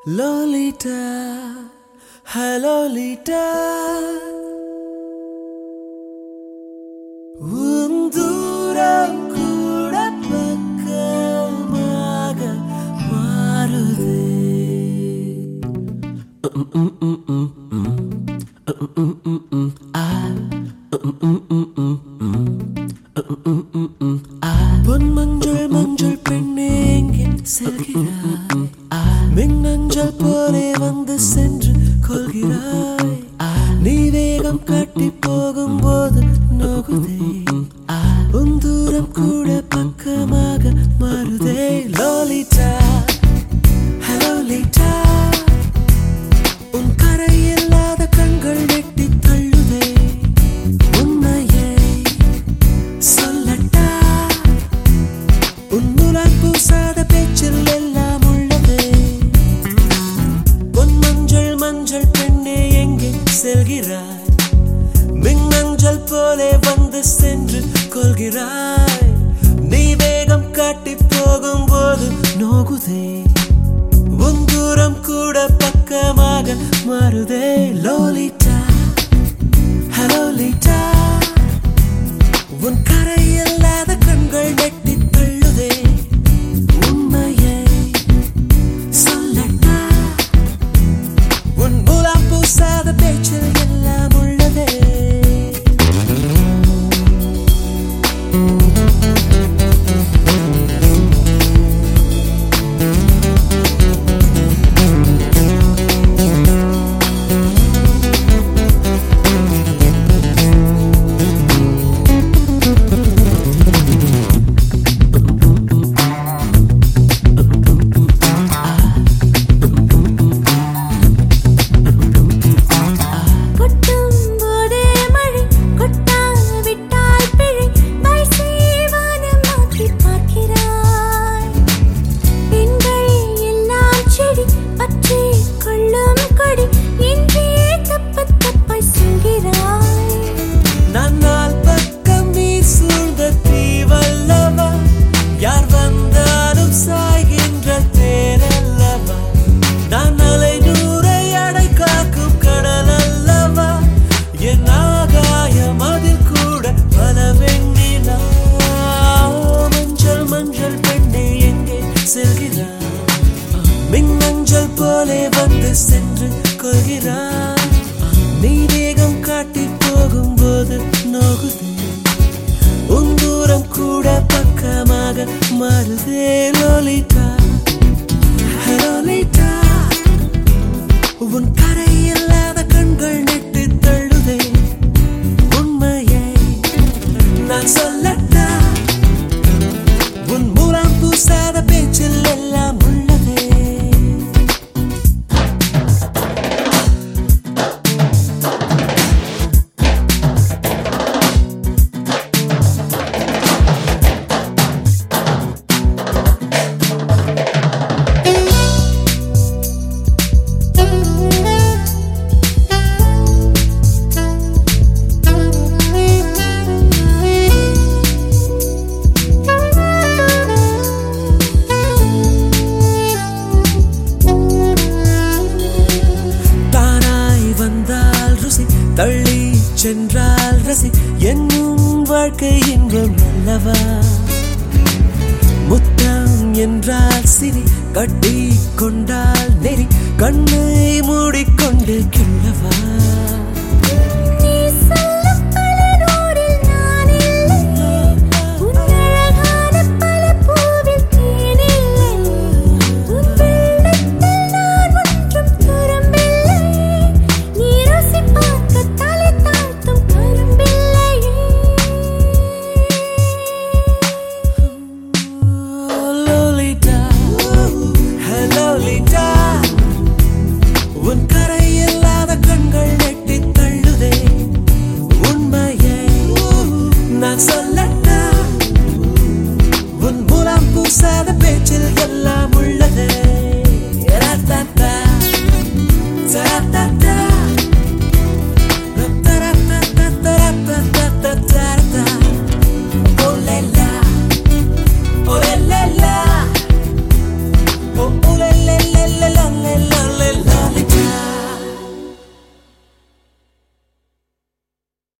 Lolita hello Lolita உன் தூரம் கூட பக்கமாக மாறுதே பொன் மஞ்சள் மஞ்சள் வேகம் காட்டி போகும்போது நோகுதே. உன் தூரம் கூட பக்கமாக மாறுதே. லோலிட்டா ஹலோ லிட்டா உன் கரை இல்லாத கண்கள் வெட்டி தள்ளுதே. உண்மையை சொல்லட்டா. உன் முலான் பூசாத பேச்சில் எல்லாம் உள்ளதே. மஞ்சள் மஞ்சள் பெண்ணே எங்கே செல்கிறாய்? போலே வந்து சென்று கொள்கிறாய். நீ வேகம் காட்டி போகும்போது நோகுதே. உன் தூரம் கூட பக்கமாக மாறுதே. லோலிட்டா ஹலோ லிட்டா உன் சென்று கொள்கிறார். நீ வேகம் காட்டி போகும்போது நோகுதே. உன் தூரம் கூட பக்கமாக மாறுதே லோலிதா. தள்ளி சென்றால் ரசி என்னும் வாழ்க்கை இன்பம் அல்லவா? முத்தம் என்றால் சிரி கட்டி கொண்டால் நெறி கண்ணை மூடிக்கொண்டு கிள்ளவா?